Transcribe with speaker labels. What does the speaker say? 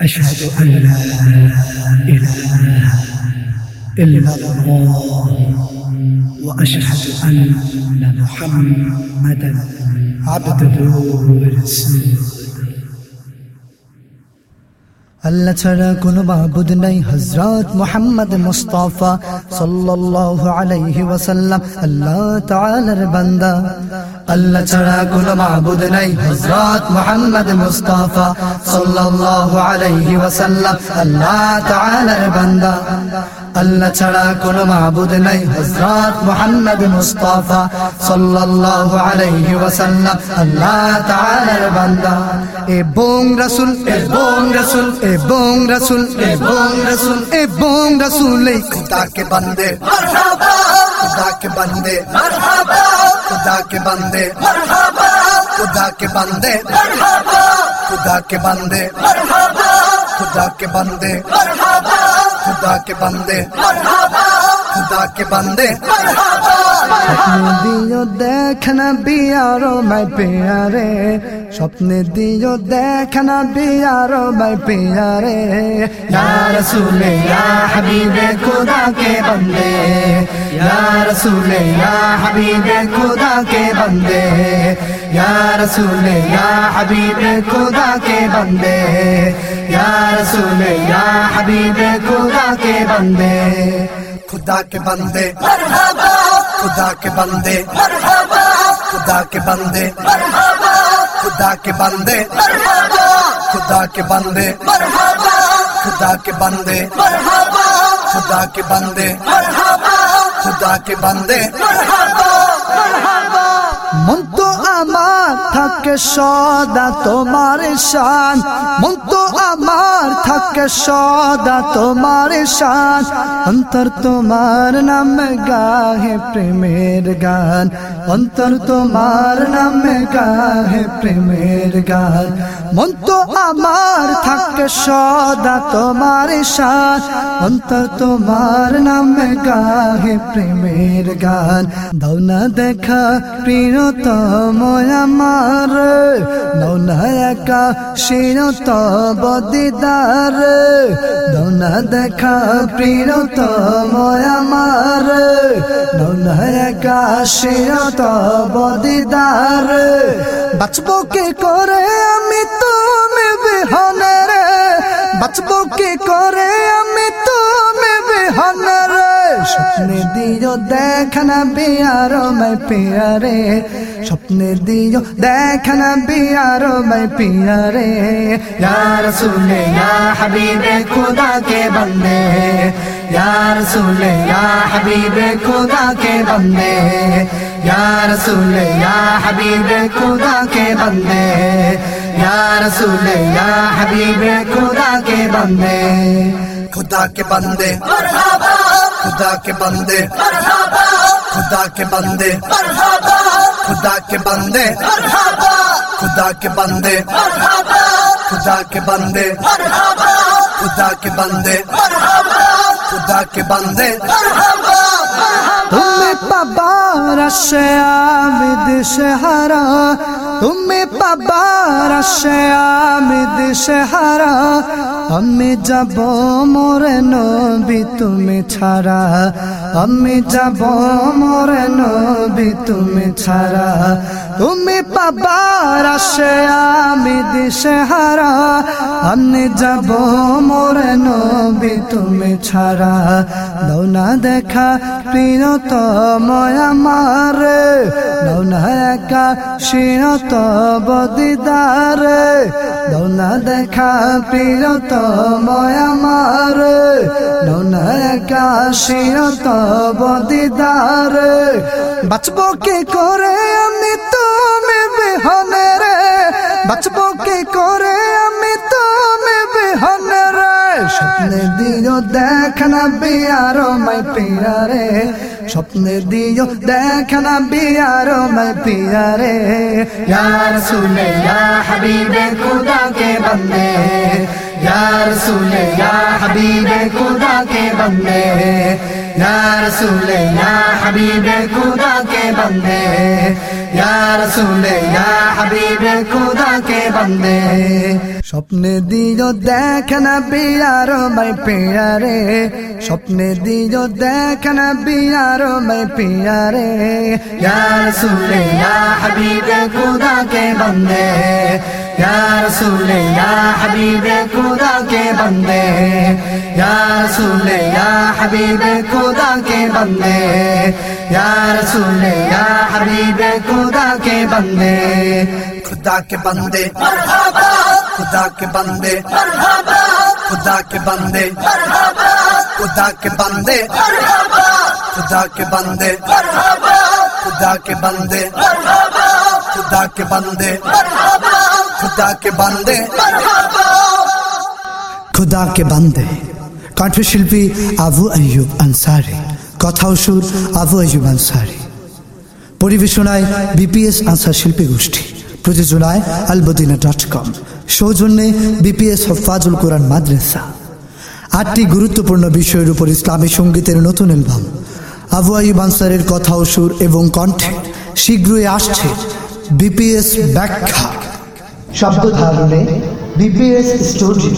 Speaker 1: أشهد أن لا إله إلا الله وأشهد أن محمدا عبده ورسوله. আল্লাহ ছাড়া কোনো মাহবুদ নাই হজরত মোহাম্মদ মুস্তাফা সাল্লাল্লাহু আলাইহি ওয়াসাল্লাম আল্লাহ তাআলার বান্দা আল্লাহ ছাড়া কোনো মাহবুদ নাই হজরত মোহাম্মদ মুস্তাফা সাল্লাল্লাহু আলাইহি ওয়াসাল্লাম আল্লাহ তাআলার বান্দা اللہ چھڑا خدا کے بندے، مرحبا۔ خدا کے بندے، مرحبا۔ خدا کے بندے، مرحبا۔ خدا کے بندے، مرحبا۔ خدا کے بندے، مرحبا۔ خدا کے بندے خدا کے بندے۔ দিও দেখ না বিয়ার মাই পেয়ারে স্বপ্নে দিও দেখ না বিয়ার মাই পেয়ারে यार रसूले या हबीबे खुदा के बंदे यार रसूले या हबीबे खुदा के बंदे यार रसूले या हबीबे खुदा के बंदे यार रसूले या हबीबे खुदा के बंदे खुदा के बंदे मरहबा خدا کے بندے۔ مرحبا۔ خدا کے بندے۔ مرحبا۔ خدا کے بندے۔ مرحبا۔ خدا کے بندے۔ مرحبا۔ خدا کے بندے۔ مرحبا۔ خدا کے بندے۔ مرحبا۔ خدا کے بندے۔ مرحبا۔ مرحبا۔ من تو থাকে সদা তোমার শান। মন তো আমার থাকে সদা তোমার শান। অন্তর তোমার নাম গাহে প্রেমের গান। অন্তর তোমার নাম গাহে প্রেমের গান। মন তো আমার থাকে সদা তোমার শান। অন্তর তোমার নাম গাহে প্রেমের গান। দাও না দেখা, প্রিয়তম আমার। আমার নৌনায়কা শিরত বদিদার নৌনা দেখা প্রিয়ত ময়ামার নৌনায়কা শিরত বদিদার বাঁচব কি করে আমি তুমি বিহনে রে? বাঁচব কি করে আমি তুমি বিহন রে? স্বপ্নে দিও দেখ না বিয়ার মে পিয়ারে। স্বপ্নে দিও দেখান বিয়ার বাই পিয়ারে ইয়ার সুলে ইয়া হাবিবে খোদা কে বন্দে। یار رسول یا حبیب خدا کے بندے یا رسول یا حبیب خدا کے بندے یا رسول یا حبیب خدا کے بندے خدا کے بندے خدا کے بندے خدا کے بندے خدا کے بندے خدا کے بندے خدا کے بندے خدا کے بندے خدا کے بندے تمہیں پبارش آمد شہرا تمہیں پبارش آمد شہرا আমি যাব মোরে নবী, তুমি ছাড়া। আমি যাব মোরে নবী, তুমি ছাড়া। তুমি পাবার আসে, আমি দেশে হারা। আমি যাব মোরে নবী, তুমি ছাড়া। দাও না দেখা প্রিয়তম আমার। দাও না একা শিরত বদিদার দাও না দেখা প্রিয়তম আমার। ননকাশিয়া তব বাঁচব কে করে আমি তুমি বিহনে রে? বাঁচব কে করে স্বপ্নে দিও দেখানা বিয়ার، মাই পিয়ারে। স্বপ্নে দিও দেখানা বিয়ার، মাই পিয়ারে। یار سنے یا حبیب خدا کے بندے یار سنے یا حبیب خدا کے بندے یا رسول یا حبیب خدا کے بندے یا رسول یا حبیب خدا کے بندے স্বপ্নে দিও দেখ না বিয়ার মাই পিয়ারে স্বপ্নে দিও দেখ না বিয়ার মাই পিয়ারে یا رسول یا حبیب خدا کے بندے یا رسول یا حبیب خدا کے بندے یا رسول یا حبیب خدا کے بندے یا رسول یا حبیب خدا کے بندے خدا کے بندے مرحبا خدا کے بندے مرحبا خدا کے بندے مرحبا خدا کے بندے مرحبا خدا کے بندے مرحبا خدا کے بندے مرحبا خدا کے بندے مرحبا खुदा के बंदे खुदा के बंदे কণ্ঠশিল্পী আবু আইয়ুব আনসারি কথা ও সুর আবু আইয়ুব আনসারি পরিবেশনায় বিপিএস আনসার শিল্পী গোষ্ঠী প্রযোজনায় আলবদিনা ডট কম সৌজন্যে বিপিএস হফাজুল কোরআন মাদ্রাসা আটটি গুরুত্বপূর্ণ বিষয়ের উপর ইসলামী সঙ্গীতের নতুন অ্যালবাম আবু আইব আনসারের কথা ও সুর এবং কণ্ঠে শীঘ্রই আসছে বিপিএস ব্যাখ্যা শব্দ ধারণে বিপিএস স্টুডিও